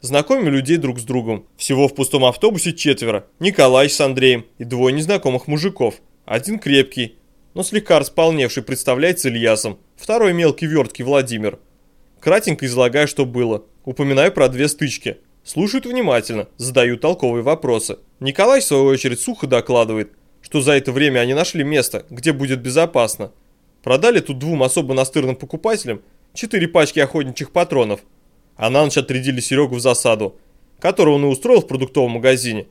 Знакомим людей друг с другом. Всего в пустом автобусе четверо. Николай с Андреем и двое незнакомых мужиков. Один крепкий, но слегка располневший, представляется Ильясом. Второй мелкий верткий Владимир. Кратенько излагаю, что было. Упоминаю про две стычки. Слушают внимательно, задают толковые вопросы. Николай, в свою очередь, сухо докладывает, что за это время они нашли место, где будет безопасно. Продали тут двум особо настырным покупателям четыре пачки охотничьих патронов, а на ночь отрядили Серегу в засаду, которую он и устроил в продуктовом магазине.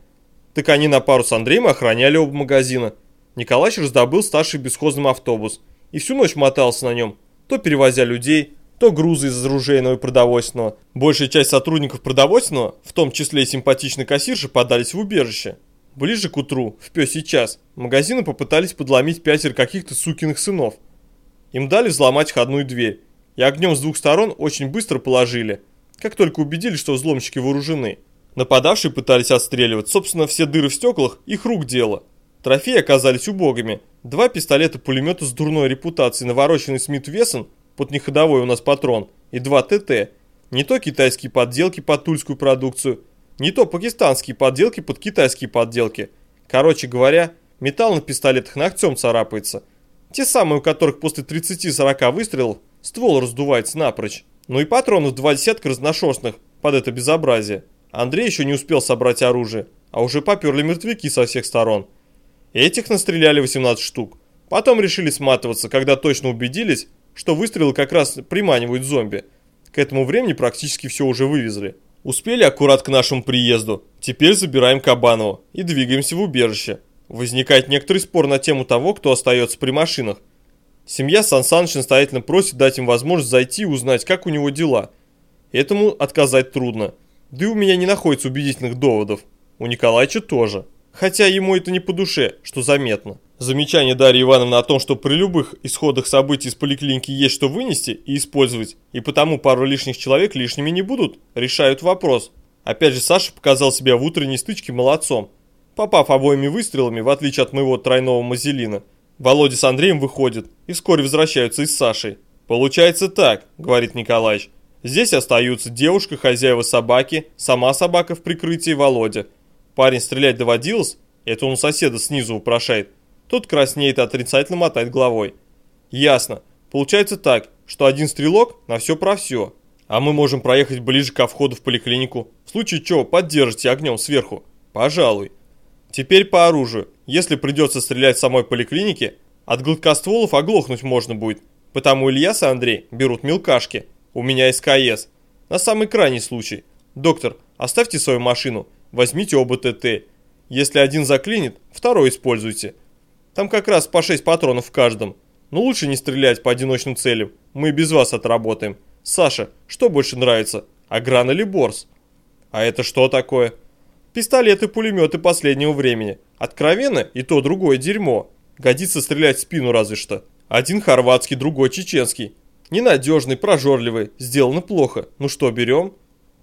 Так они на пару с Андреем охраняли оба магазина. Николай раздобыл старший бесхозным автобус и всю ночь мотался на нем, то перевозя людей, то грузы из оружейного и продовольственного. Большая часть сотрудников продовольственного, в том числе и симпатичный кассирши, подались в убежище. Ближе к утру, в пёсий час, магазины попытались подломить пятеро каких-то сукиных сынов. Им дали взломать входную дверь, и огнем с двух сторон очень быстро положили, как только убедились, что взломщики вооружены. Нападавшие пытались отстреливать, собственно, все дыры в стеклах их рук дело. Трофеи оказались убогими. Два пистолета-пулемета с дурной репутацией, навороченный Смит Вессон под неходовой у нас патрон, и два ТТ. Не то китайские подделки под тульскую продукцию, не то пакистанские подделки под китайские подделки. Короче говоря, металл на пистолетах ногтем царапается. Те самые, у которых после 30-40 выстрелов ствол раздувается напрочь. Ну и патронов два десятка разношерстных под это безобразие. Андрей еще не успел собрать оружие, а уже поперли мертвяки со всех сторон. Этих настреляли 18 штук. Потом решили сматываться, когда точно убедились, что выстрелы как раз приманивают зомби. К этому времени практически все уже вывезли. Успели аккурат к нашему приезду. Теперь забираем Кабанова и двигаемся в убежище. Возникает некоторый спор на тему того, кто остается при машинах. Семья Сан Саныч настоятельно просит дать им возможность зайти и узнать, как у него дела. Этому отказать трудно. Да и у меня не находится убедительных доводов. У Николаевича тоже. Хотя ему это не по душе, что заметно. Замечание Дарьи Ивановны о том, что при любых исходах событий из поликлиники есть что вынести и использовать, и потому пару лишних человек лишними не будут, решают вопрос. Опять же, Саша показал себя в утренней стычке молодцом. Попав обоими выстрелами, в отличие от моего тройного мазелина, Володя с Андреем выходят и вскоре возвращаются и с Сашей. «Получается так», — говорит Николаевич. «Здесь остаются девушка, хозяева собаки, сама собака в прикрытии Володя. Парень стрелять доводилось? Это он соседа снизу упрошает. Тот краснеет и отрицательно мотает головой. Ясно. Получается так, что один стрелок на все про все. А мы можем проехать ближе ко входу в поликлинику. В случае чего поддержите огнем сверху. Пожалуй. Теперь по оружию. Если придется стрелять в самой поликлинике, от гладкостволов оглохнуть можно будет. Потому Ильяс и Андрей берут мелкашки. У меня СКС. На самый крайний случай. Доктор, оставьте свою машину. Возьмите оба ТТ. Если один заклинит, второй используйте. Там как раз по 6 патронов в каждом. Но лучше не стрелять по одиночным целям. Мы без вас отработаем. Саша, что больше нравится? Агран или Борс? А это что такое? Пистолеты, пулеметы последнего времени. Откровенно и то другое дерьмо. Годится стрелять в спину разве что. Один хорватский, другой чеченский. Ненадежный, прожорливый, сделано плохо. Ну что, берем?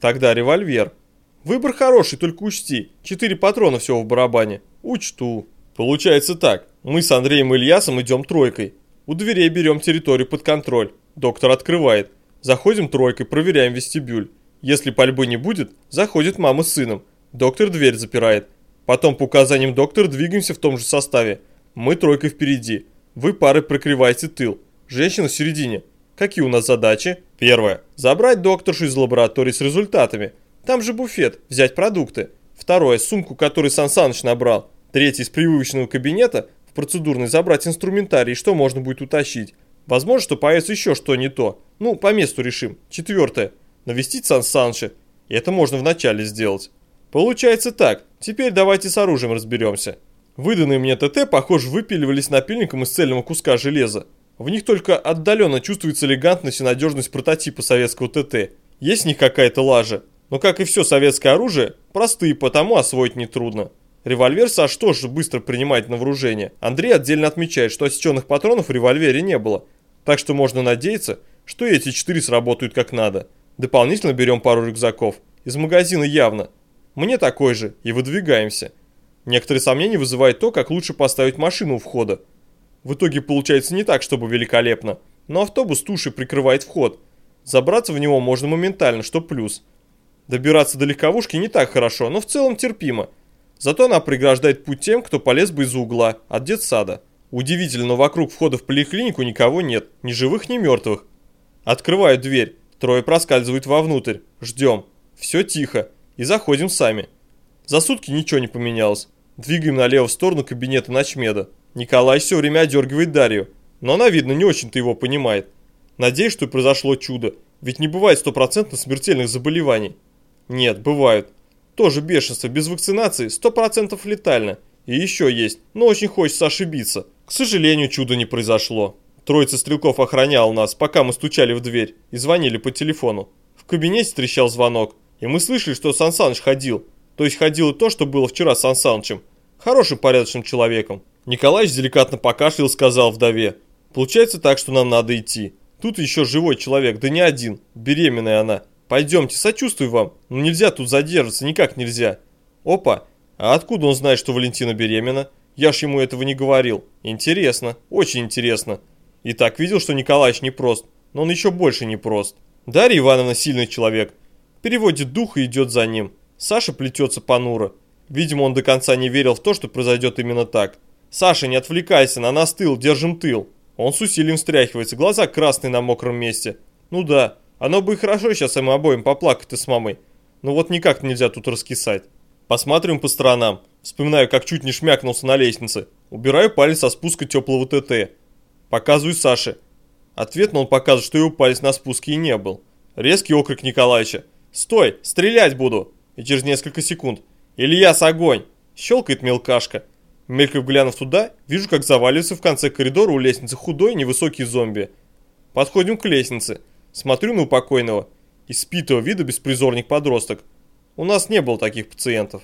Тогда револьвер. Выбор хороший, только учти. Четыре патрона всего в барабане. Учту. Получается так. Мы с Андреем Ильясом идем тройкой. У дверей берем территорию под контроль. Доктор открывает. Заходим тройкой, проверяем вестибюль. Если пальбы не будет, заходит мама с сыном. Доктор дверь запирает. Потом по указаниям доктора двигаемся в том же составе. Мы тройкой впереди. Вы парой прикрываете тыл. Женщина в середине. Какие у нас задачи? Первое. Забрать докторшу из лаборатории с результатами. Там же буфет. Взять продукты. Второе. Сумку, которую Сан Саныч набрал. Третье. Из привычного кабинета процедурной забрать инструментарий, что можно будет утащить. Возможно, что появится еще что не то. Ну, по месту решим. Четвертое. Навестить Сан Саныча. Это можно вначале сделать. Получается так. Теперь давайте с оружием разберемся. Выданные мне ТТ, похоже, выпиливались напильником из цельного куска железа. В них только отдаленно чувствуется элегантность и надежность прототипа советского ТТ. Есть в них какая-то лажа. Но как и все советское оружие, простые, потому освоить нетрудно. Револьвер Саш тоже быстро принимает на вооружение. Андрей отдельно отмечает, что осеченных патронов в револьвере не было. Так что можно надеяться, что эти четыре сработают как надо. Дополнительно берем пару рюкзаков. Из магазина явно. Мне такой же. И выдвигаемся. Некоторые сомнения вызывает то, как лучше поставить машину у входа. В итоге получается не так, чтобы великолепно. Но автобус туши прикрывает вход. Забраться в него можно моментально, что плюс. Добираться до легковушки не так хорошо, но в целом терпимо. Зато она преграждает путь тем, кто полез бы из-за угла, от детсада. Удивительно, но вокруг входа в поликлинику никого нет, ни живых, ни мертвых. Открываю дверь, трое проскальзывают вовнутрь, ждем. Все тихо, и заходим сами. За сутки ничего не поменялось. Двигаем налево в сторону кабинета ночмеда. Николай все время одергивает Дарью, но она, видно, не очень-то его понимает. Надеюсь, что произошло чудо, ведь не бывает стопроцентно смертельных заболеваний. Нет, бывают. Тоже бешенство, без вакцинации 100% летально. И еще есть, но очень хочется ошибиться. К сожалению, чудо не произошло. Троица стрелков охранял нас, пока мы стучали в дверь и звонили по телефону. В кабинете трещал звонок, и мы слышали, что Сан Саныч ходил. То есть ходило то, что было вчера с Сан Санычем. Хорошим, порядочным человеком. Николаевич деликатно покашлял сказал вдове. Получается так, что нам надо идти. Тут еще живой человек, да не один. Беременная она. Пойдемте, сочувствую вам. Но нельзя тут задерживаться, никак нельзя. Опа, а откуда он знает, что Валентина беременна? Я ж ему этого не говорил. Интересно, очень интересно. И так видел, что Николаевич непрост, но он еще больше непрост. Дарья Ивановна сильный человек. Переводит дух и идет за ним. Саша плетется понуро. Видимо, он до конца не верил в то, что произойдет именно так. «Саша, не отвлекайся, на нас тыл, держим тыл». Он с усилием встряхивается, глаза красные на мокром месте. Ну да, оно бы и хорошо сейчас им обоим поплакать-то с мамой. Но вот никак нельзя тут раскисать. Посматриваем по сторонам. Вспоминаю, как чуть не шмякнулся на лестнице. Убираю палец со спуска теплого ТТ. Показываю Саше. Ответно он показывает, что его палец на спуске и не был. Резкий окрик Николаевича. «Стой! Стрелять буду!» И через несколько секунд. «Ильяс, огонь!» Щелкает мелкашка. Мельков глянув туда, вижу, как заваливается в конце коридора у лестницы худой невысокий зомби. Подходим к лестнице. Смотрю на упокойного. Испитого вида беспризорник подросток. У нас не было таких пациентов.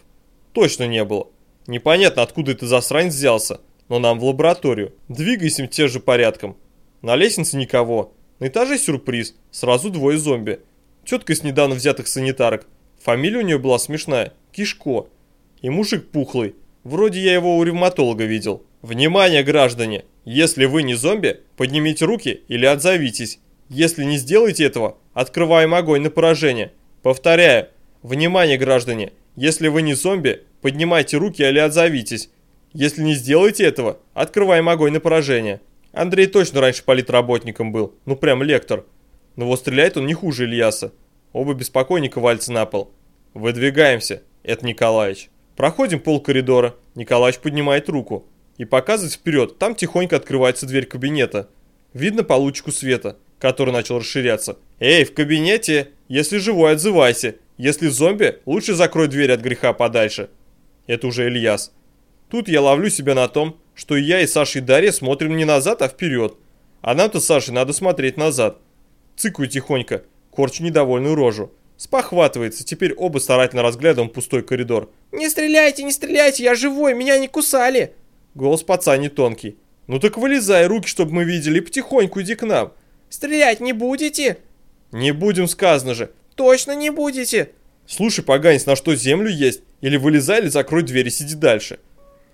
Точно не было. Непонятно, откуда это засранец взялся, но нам в лабораторию. Двигаемся тем же порядком. На лестнице никого. На этаже сюрприз. Сразу двое зомби. Тетка из недавно взятых санитарок. Фамилия у нее была смешная. Кишко. И мужик пухлый. Вроде я его у ревматолога видел. Внимание, граждане! Если вы не зомби, поднимите руки или отзовитесь. Если не сделаете этого, открываем огонь на поражение. Повторяю, внимание, граждане, если вы не зомби, поднимайте руки или отзовитесь. Если не сделаете этого, открываем огонь на поражение. Андрей точно раньше политработником был, ну прям лектор. Но вот стреляет он не хуже Ильяса. Оба беспокойника вальцы на пол. Выдвигаемся, это Николаевич. Проходим пол коридора, Николаевич поднимает руку. И показывает вперед, там тихонько открывается дверь кабинета. Видно по лучику света который начал расширяться. «Эй, в кабинете! Если живой, отзывайся! Если зомби, лучше закрой дверь от греха подальше!» Это уже Ильяс. Тут я ловлю себя на том, что я и Саша и Дарья смотрим не назад, а вперед. А нам-то с Сашей надо смотреть назад. Цыкаю тихонько, корчу недовольную рожу. Спохватывается, теперь оба старательно разглядываем пустой коридор. «Не стреляйте, не стреляйте, я живой, меня не кусали!» Голос пацан не тонкий. «Ну так вылезай, руки, чтобы мы видели, и потихоньку иди к нам. Стрелять не будете?» «Не будем, сказано же». «Точно не будете?» «Слушай, поганец, на что землю есть? Или вылезай, или закрой дверь и сиди дальше».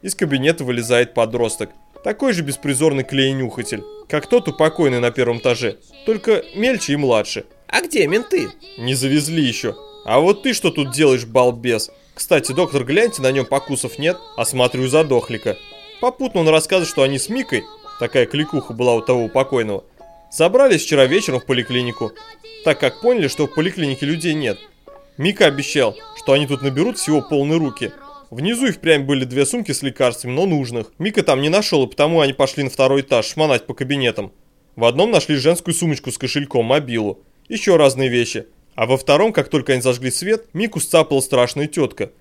Из кабинета вылезает подросток. Такой же беспризорный клей-нюхатель, как тот упокойный на первом этаже, только мельче и младше. «А где менты?» «Не завезли еще. А вот ты что тут делаешь, балбес? Кстати, доктор, гляньте, на нем покусов нет, осматриваю задохлика». Попутно он рассказывает, что они с Микой, такая кликуха была у того покойного, Собрались вчера вечером в поликлинику, так как поняли, что в поликлинике людей нет. Мика обещал, что они тут наберут всего полные руки. Внизу и впрямь были две сумки с лекарствами, но нужных. Мика там не нашел, и потому они пошли на второй этаж шмонать по кабинетам. В одном нашли женскую сумочку с кошельком, мобилу, еще разные вещи. А во втором, как только они зажгли свет, Мику сцапала страшная тетка.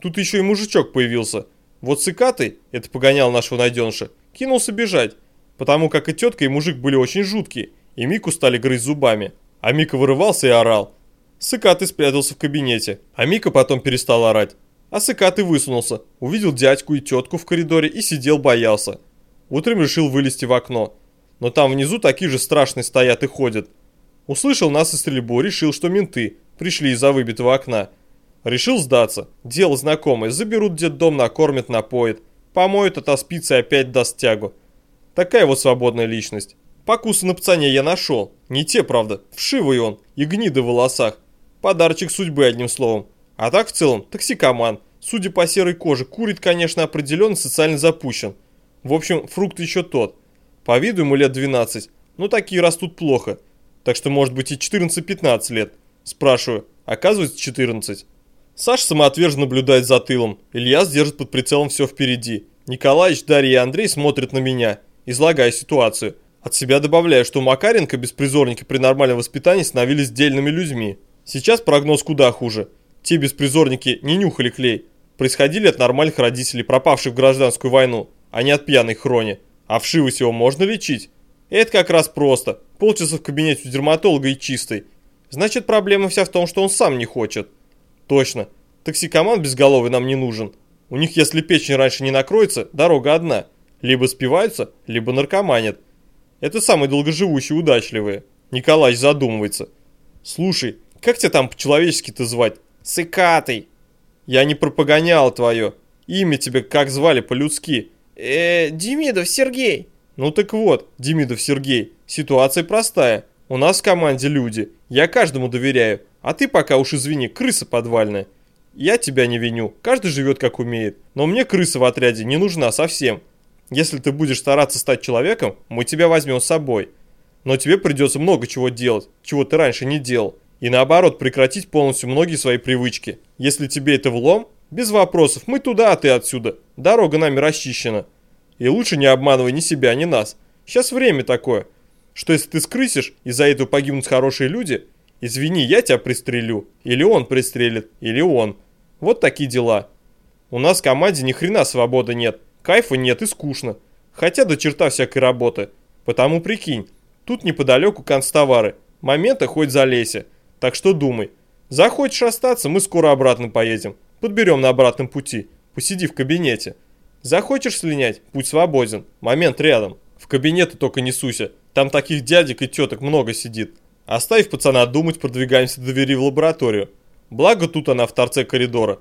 Тут еще и мужичок появился. Вот цикатый, это погонял нашего найденша, кинулся бежать потому как и тетка, и мужик были очень жуткие, и Мику стали грызть зубами. А Мика вырывался и орал. Сыкатый спрятался в кабинете, а Мика потом перестал орать. А Сыкатый высунулся, увидел дядьку и тетку в коридоре и сидел боялся. Утром решил вылезти в окно. Но там внизу такие же страшные стоят и ходят. Услышал нас и стрельбу, решил, что менты пришли из-за выбитого окна. Решил сдаться. Дело знакомое. Заберут детдом, накормят, напоят. Помоют, отоспится и опять даст тягу. Такая вот свободная личность. Покусы на пацане я нашел. Не те, правда. Вшивый он и гниды в волосах. Подарочек судьбы, одним словом. А так в целом, токсикоман. Судя по серой коже, курит, конечно, определенно социально запущен. В общем, фрукт еще тот. По виду ему лет 12, но такие растут плохо. Так что может быть и 14-15 лет. Спрашиваю, оказывается 14. Саша самоотверженно наблюдает за тылом. Илья держит под прицелом все впереди. Николаевич, Дарья и Андрей смотрят на меня, излагая ситуацию. От себя добавляю, что Макаренко беспризорники при нормальном воспитании становились дельными людьми. Сейчас прогноз куда хуже. Те беспризорники не нюхали клей. Происходили от нормальных родителей, пропавших в гражданскую войну, а не от пьяной хрони. А вшивость его можно лечить? Это как раз просто. Полчаса в кабинете у дерматолога и чистый. Значит, проблема вся в том, что он сам не хочет. Точно. Токсикоман безголовый нам не нужен. У них, если печень раньше не накроется, дорога одна. Либо спиваются, либо наркоманят. Это самые долгоживущие удачливые. Николай задумывается. Слушай, как тебя там по-человечески-то звать? Сыкатый. Я не пропогонял твое. Имя тебе как звали по-людски? Э, Демидов Сергей. Ну так вот, Демидов Сергей, ситуация простая. У нас в команде люди. Я каждому доверяю. А ты пока уж извини, крыса подвальная. Я тебя не виню, каждый живет как умеет. Но мне крыса в отряде не нужна совсем. Если ты будешь стараться стать человеком, мы тебя возьмем с собой. Но тебе придется много чего делать, чего ты раньше не делал. И наоборот, прекратить полностью многие свои привычки. Если тебе это влом, без вопросов, мы туда, а ты отсюда. Дорога нами расчищена. И лучше не обманывай ни себя, ни нас. Сейчас время такое, что если ты скрысишь, и за этого погибнут хорошие люди, извини, я тебя пристрелю. Или он пристрелит, или он. Вот такие дела. У нас в команде ни хрена свободы нет. Кайфа нет и скучно. Хотя до черта всякой работы. Потому прикинь, тут неподалеку констовары. Момента хоть залейся. Так что думай. Захочешь остаться, мы скоро обратно поедем. Подберем на обратном пути. Посиди в кабинете. Захочешь слинять, путь свободен. Момент рядом. В кабинеты только не суйся. Там таких дядек и теток много сидит. Оставив пацана думать, продвигаемся до двери в лабораторию. Благо тут она в торце коридора.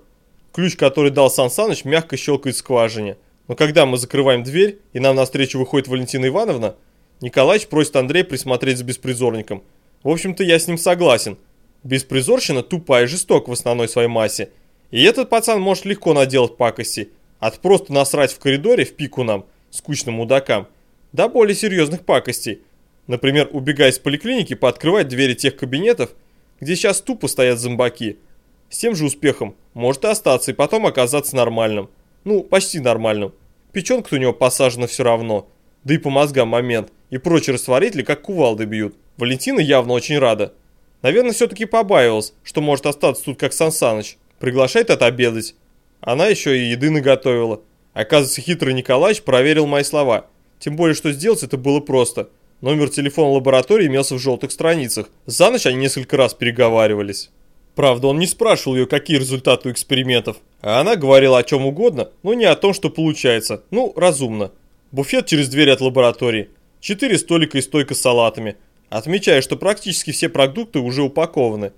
Ключ, который дал Сан Саныч, мягко щелкает в скважине. Но когда мы закрываем дверь, и нам навстречу выходит Валентина Ивановна, Николаевич просит Андрея присмотреть за беспризорником. В общем-то, я с ним согласен. Беспризорщина тупая и жесток в основной своей массе. И этот пацан может легко наделать пакости. От просто насрать в коридоре в пику нам, скучным мудакам, до более серьезных пакостей. Например, убегая из поликлиники, пооткрывать двери тех кабинетов, где сейчас тупо стоят зомбаки. С тем же успехом может и остаться, и потом оказаться нормальным. Ну, почти нормальным. Печенка у него посажена все равно. Да и по мозгам момент. И прочие растворители как кувалды бьют. Валентина явно очень рада. Наверное, все-таки побаивалась, что может остаться тут как Сан Саныч. Приглашает отобедать. Она еще и еды наготовила. Оказывается, хитрый Николаевич проверил мои слова. Тем более, что сделать это было просто. Номер телефона лаборатории имелся в желтых страницах. За ночь они несколько раз переговаривались. Правда, он не спрашивал ее, какие результаты у экспериментов. А она говорила о чем угодно, но не о том, что получается. Ну, разумно. Буфет через дверь от лаборатории. Четыре столика и стойка с салатами. Отмечая, что практически все продукты уже упакованы.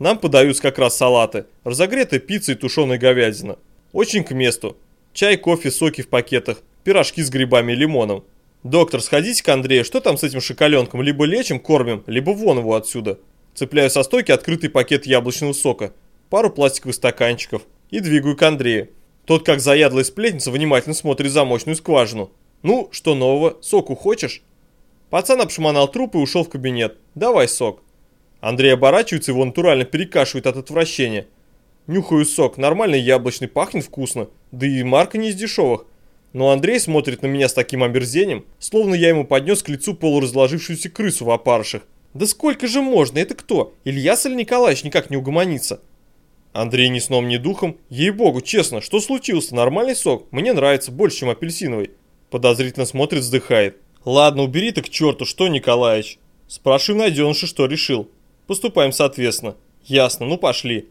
Нам подаются как раз салаты. Разогретая пицца и тушеная говядина. Очень к месту. Чай, кофе, соки в пакетах. Пирожки с грибами и лимоном. «Доктор, сходите к Андрею, что там с этим шоколенком? Либо лечим, кормим, либо вон его отсюда». Цепляю со стойки открытый пакет яблочного сока, пару пластиковых стаканчиков и двигаю к Андрею. Тот, как заядлая сплетница, внимательно смотрит замочную скважину. «Ну, что нового? Соку хочешь?» Пацан обшмонал труп и ушел в кабинет. «Давай сок». Андрей оборачивается, его натурально перекашивает от отвращения. Нюхаю сок, нормальный яблочный, пахнет вкусно, да и марка не из дешевых. Но Андрей смотрит на меня с таким омерзением, словно я ему поднес к лицу полуразложившуюся крысу в опарышах. Да сколько же можно, это кто? Ильяс или Николаевич никак не угомонится? Андрей ни сном, ни духом. Ей-богу, честно, что случилось? Нормальный сок? Мне нравится больше, чем апельсиновый. Подозрительно смотрит, вздыхает. Ладно, убери ты к черту, что, Николаевич? Спрашивай найденыша, что решил. Поступаем соответственно. Ясно, ну пошли.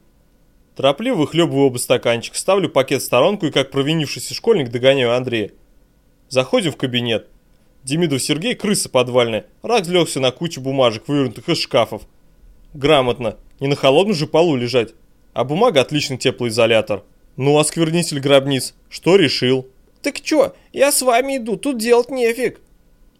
Торопливо выхлебываю оба стаканчика, ставлю пакет в сторонку и как провинившийся школьник догоняю Андрея. Заходим в кабинет. Демидов Сергей крыса подвальная, разлегся на кучу бумажек, вывернутых из шкафов. Грамотно, не на холодном же полу лежать. А бумага отличный теплоизолятор. Ну, осквернитель гробниц, что решил? Так чё, я с вами иду, тут делать нефиг.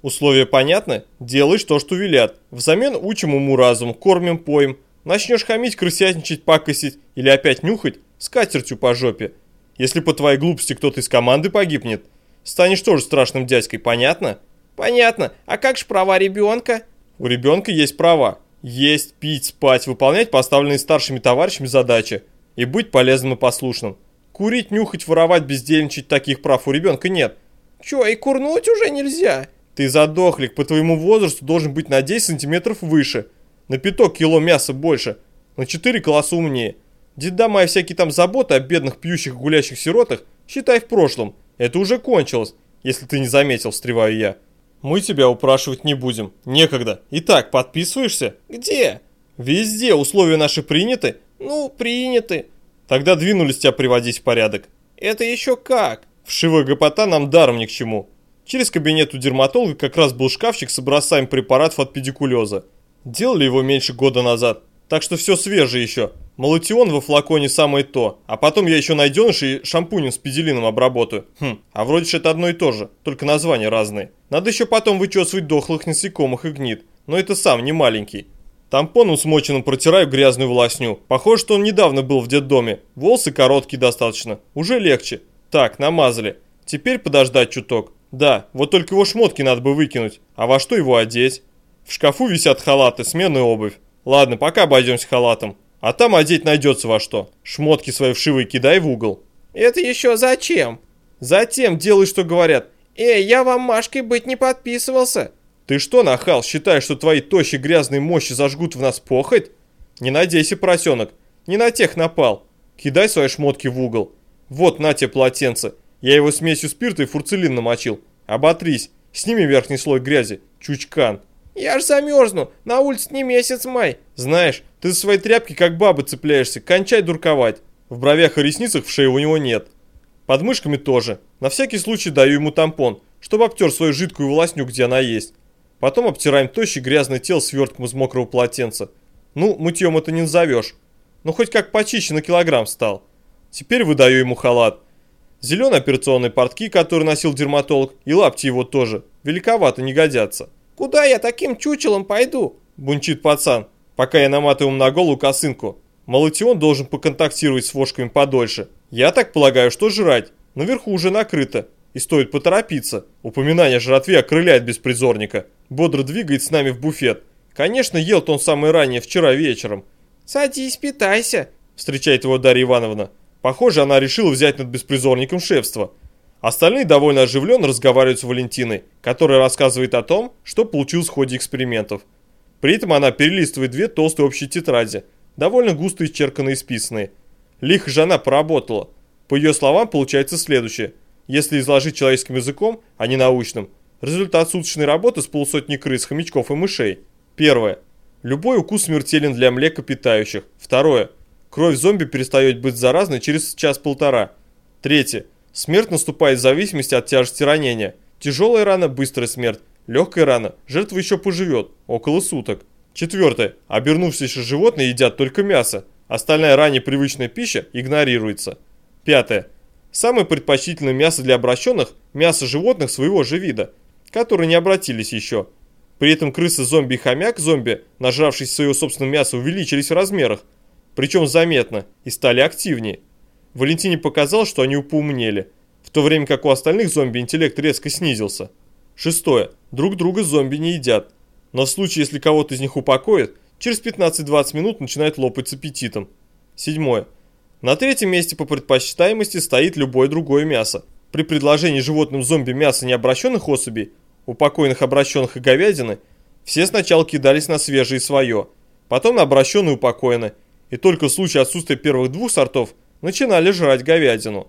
Условия понятны? Делаешь то, что велят. Взамен учим уму разум, кормим, поем. Начнешь хамить, крысятничать, пакосить или опять нюхать, скатертью по жопе. Если по твоей глупости кто-то из команды погибнет, станешь тоже страшным дядькой, понятно? Понятно. А как же права ребенка? У ребенка есть права. Есть, пить, спать, выполнять поставленные старшими товарищами задачи и быть полезным и послушным. Курить, нюхать, воровать, бездельничать таких прав у ребенка нет. Чё, и курнуть уже нельзя? Ты задохлик, по твоему возрасту должен быть на 10 сантиметров выше, на пяток кило мяса больше, на 4 класса умнее. Детдома и всякие там заботы о бедных пьющих гулящих сиротах считай в прошлом. Это уже кончилось, если ты не заметил, встреваю я. Мы тебя упрашивать не будем. Некогда. Итак, подписываешься? Где? Везде. Условия наши приняты? Ну, приняты. Тогда двинулись тебя приводить в порядок. Это еще как? Вшивая гопота нам даром ни к чему. Через кабинет у дерматолога как раз был шкафчик с образцами препаратов от педикулеза. Делали его меньше года назад, так что все свежее еще. Малатион во флаконе самое то, а потом я еще найденыш и шампунем с педелином обработаю. Хм, а вроде же это одно и то же, только названия разные. Надо еще потом вычесывать дохлых насекомых и гнит, но это сам не маленький. Тампоном смоченным протираю грязную волосню. Похоже, что он недавно был в детдоме. Волосы короткие достаточно. Уже легче. Так, намазали. Теперь подождать чуток. Да, вот только его шмотки надо бы выкинуть. А во что его одеть? В шкафу висят халаты, сменная обувь. Ладно, пока обойдемся халатом. А там одеть найдется во что. Шмотки свои вшивые кидай в угол. Это еще зачем? Затем делай, что говорят. Эй, я вам Машкой быть не подписывался. Ты что, нахал, считаешь, что твои тощие грязные мощи зажгут в нас похоть? Не надейся, поросенок. Не на тех напал. Кидай свои шмотки в угол. Вот на тебе полотенце. Я его смесью спирта и фурцелин намочил. Оботрись, сними верхний слой грязи, чучкан. Я ж замерзну, на улице не месяц май. Знаешь, ты за свои тряпки как баба цепляешься, кончай дурковать. В бровях и ресницах в шее у него нет. Под мышками тоже. На всякий случай даю ему тампон, чтобы обтер свою жидкую волосню, где она есть. Потом обтираем тощий грязное тело свертком из мокрого полотенца. Ну, мытьем это не назовешь. Но хоть как почище на килограмм стал. Теперь выдаю ему халат. Зеленые операционные портки, которые носил дерматолог, и лапти его тоже. Великовато, не годятся. «Куда я таким чучелом пойду?» – бунчит пацан, пока я наматываю на голову косынку. Малатион должен поконтактировать с вошками подольше. Я так полагаю, что жрать. Наверху уже накрыто. И стоит поторопиться. Упоминание о жратве окрыляет беспризорника. Бодро двигает с нами в буфет. Конечно, ел-то он самое раннее вчера вечером. «Садись, питайся», – встречает его Дарья Ивановна. Похоже, она решила взять над беспризорником шефство. Остальные довольно оживленно разговаривают с Валентиной, которая рассказывает о том, что получилось в ходе экспериментов. При этом она перелистывает две толстые общие тетради, довольно густо исчерканные и списанные. Лихо же она поработала. По ее словам, получается следующее. Если изложить человеческим языком, а не научным, результат суточной работы с полусотни крыс, хомячков и мышей. Первое. Любой укус смертелен для млекопитающих. Второе. Кровь зомби перестает быть заразной через час-полтора. Третье. Смерть наступает в зависимости от тяжести ранения. Тяжелая рана – быстрая смерть. Легкая рана – жертва еще поживет, около суток. Четвертое. Обернувшиеся животные едят только мясо. Остальная ранее привычная пища игнорируется. Пятое. Самое предпочтительное мясо для обращенных – мясо животных своего же вида, которые не обратились еще. При этом крысы, зомби и хомяк-зомби, нажравшись своего собственного мяса, увеличились в размерах – причем заметно, и стали активнее. Валентине показалось, что они поумнели, в то время как у остальных зомби интеллект резко снизился. Шестое. Друг друга зомби не едят. Но в случае, если кого-то из них упокоят, через 15-20 минут начинает лопать с аппетитом. Седьмое. На третьем месте по предпочитаемости стоит любое другое мясо. При предложении животным зомби мяса необращенных особей, упокоенных обращенных и говядины, все сначала кидались на свежее свое, потом на обращенные упокоенные, и только в случае отсутствия первых двух сортов начинали жрать говядину.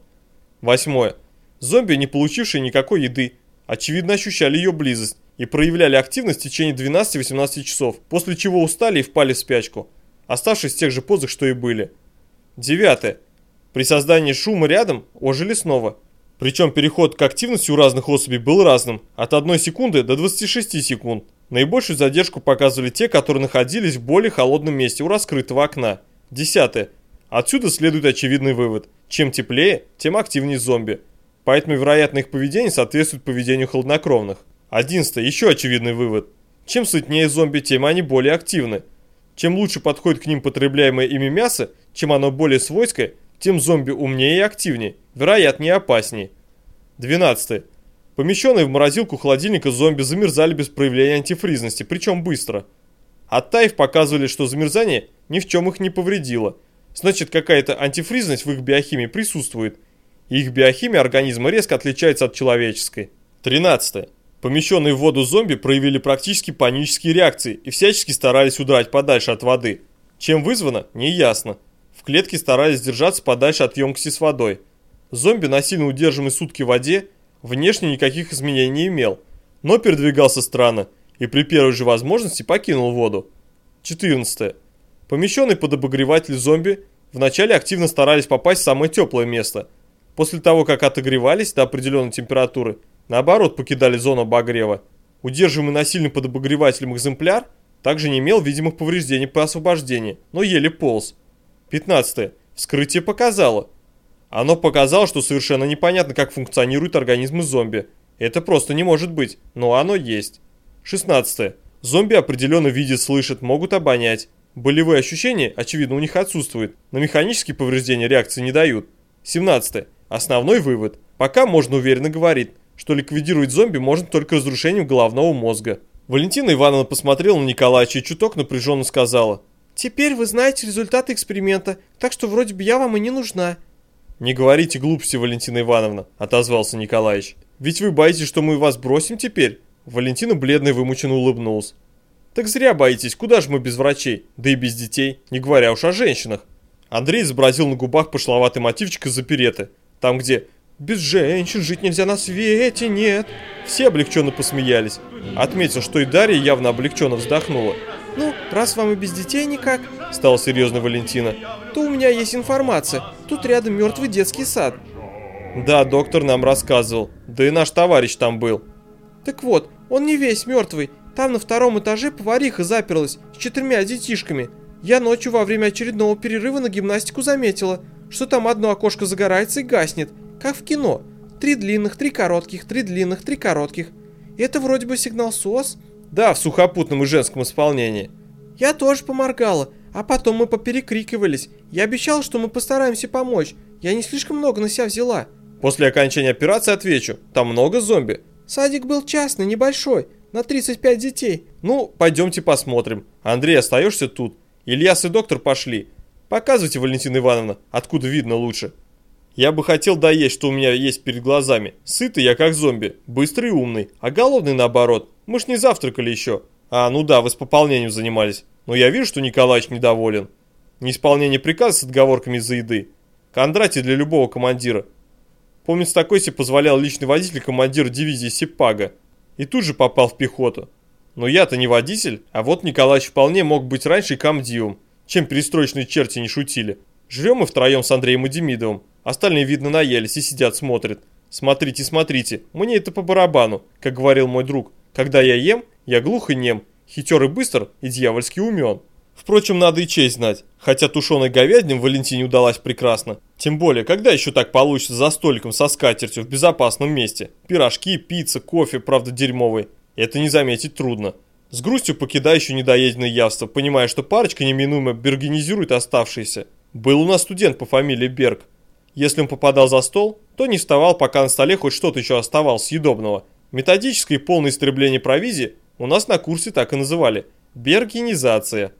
Восьмое. Зомби, не получившие никакой еды, очевидно ощущали ее близость и проявляли активность в течение 12-18 часов, после чего устали и впали в спячку, оставшись в тех же позах, что и были. Девятое. При создании шума рядом ожили снова. Причем переход к активности у разных особей был разным, от 1 секунды до 26 секунд. Наибольшую задержку показывали те, которые находились в более холодном месте у раскрытого окна. Десятое. Отсюда следует очевидный вывод. Чем теплее, тем активнее зомби. Поэтому, вероятно, их поведение соответствует поведению холоднокровных. Одиннадцатое. Еще очевидный вывод. Чем сытнее зомби, тем они более активны. Чем лучше подходит к ним потребляемое ими мясо, чем оно более свойское, тем зомби умнее и активнее, вероятнее и опаснее. 12. Помещенные в морозилку холодильника зомби замерзали без проявления антифризности, причем быстро. Оттаив показывали, что замерзание ни в чем их не повредило. Значит, какая-то антифризность в их биохимии присутствует. Их биохимия организма резко отличается от человеческой. 13. Помещенные в воду зомби проявили практически панические реакции и всячески старались удрать подальше от воды. Чем вызвано, неясно. В клетке старались держаться подальше от емкости с водой. Зомби, насильно удерживаемый сутки в воде, внешне никаких изменений не имел, но передвигался странно и при первой же возможности покинул воду. 14. Помещенные под обогреватель зомби вначале активно старались попасть в самое теплое место. После того, как отогревались до определенной температуры, наоборот покидали зону обогрева. Удерживаемый насильно под обогревателем экземпляр также не имел видимых повреждений по освобождении, но еле полз. 15. Вскрытие показало, оно показало, что совершенно непонятно, как функционирует организм зомби. Это просто не может быть, но оно есть. 16. Зомби определенно видят, слышат, могут обонять. Болевые ощущения, очевидно, у них отсутствуют. На механические повреждения реакции не дают. 17. Основной вывод. Пока можно уверенно говорить, что ликвидировать зомби можно только разрушением головного мозга. Валентина Ивановна посмотрела на Николаевича и чуток напряженно сказала. «Теперь вы знаете результаты эксперимента, так что вроде бы я вам и не нужна. «Не говорите глупости, Валентина Ивановна», — отозвался Николаевич. «Ведь вы боитесь, что мы вас бросим теперь?» Валентина бледно вымученно улыбнулась. «Так зря боитесь, куда же мы без врачей, да и без детей, не говоря уж о женщинах». Андрей изобразил на губах пошловатый мотивчик из опереты, там где «Без женщин жить нельзя на свете, нет». Все облегченно посмеялись. Отметил, что и Дарья явно облегченно вздохнула. «Ну, раз вам и без детей никак», — стала серьезно Валентина, то у меня есть информация. Тут рядом мертвый детский сад. Да, доктор нам рассказывал. Да и наш товарищ там был. Так вот, он не весь мертвый. Там на втором этаже повариха заперлась с четырьмя детишками. Я ночью во время очередного перерыва на гимнастику заметила, что там одно окошко загорается и гаснет, как в кино. Три длинных, три коротких, три длинных, три коротких. Это вроде бы сигнал СОС. Да, в сухопутном и женском исполнении. Я тоже поморгала, а потом мы поперекрикивались. Я обещал, что мы постараемся помочь. Я не слишком много на себя взяла. После окончания операции отвечу. Там много зомби. Садик был частный, небольшой, на 35 детей. Ну, пойдемте посмотрим. Андрей, остаешься тут. Ильяс и доктор пошли. Показывайте, Валентина Ивановна, откуда видно лучше. Я бы хотел доесть, что у меня есть перед глазами. Сытый я как зомби, быстрый и умный, а голодный наоборот. Мы ж не завтракали еще. А, ну да, вы с пополнением занимались. Но я вижу, что Николаевич недоволен. Неисполнение приказа с отговорками из-за еды. Кондратий для любого командира. Помнится, такой себе позволял личный водитель командира дивизии Сипага. И тут же попал в пехоту. Но я-то не водитель, а вот Николаевич вполне мог быть раньше и комдивом, чем перестроечные черти не шутили. Жрем мы втроем с Андреем и Демидовым. Остальные, видно, наелись и сидят смотрят. Смотрите, смотрите, мне это по барабану, как говорил мой друг. Когда я ем, я глух и нем, хитер и быстр и дьявольски умен. Впрочем, надо и честь знать, хотя тушеной говядине Валентине удалась прекрасно. Тем более, когда еще так получится за столиком со скатертью в безопасном месте? Пирожки, пицца, кофе, правда дерьмовый. Это не заметить трудно. С грустью покидаю еще недоеденное явство, понимая, что парочка неминуемо бергенизирует оставшиеся. Был у нас студент по фамилии Берг. Если он попадал за стол, то не вставал, пока на столе хоть что-то еще оставалось съедобного. Методическое и полное истребление провизии у нас на курсе так и называли – бергенизация.